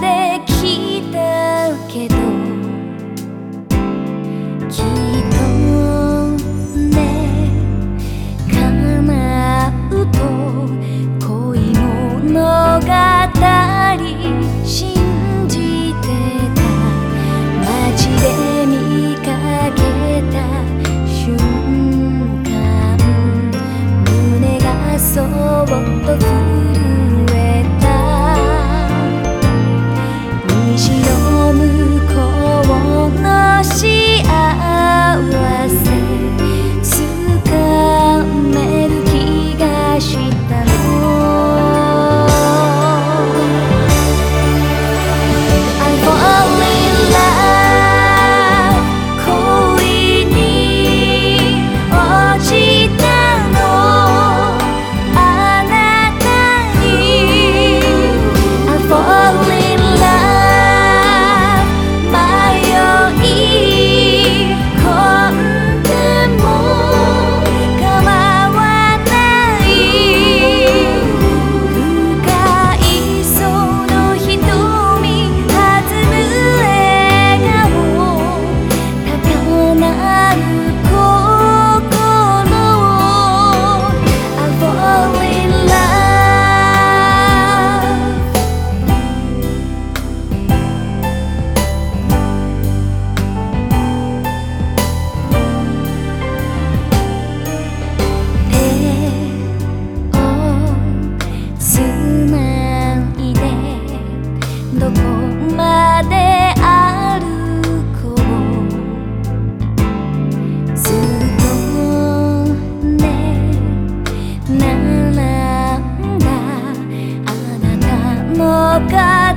で来たけどきっとね叶うと恋物語信じてた。街で見かけた瞬間胸がそっと kau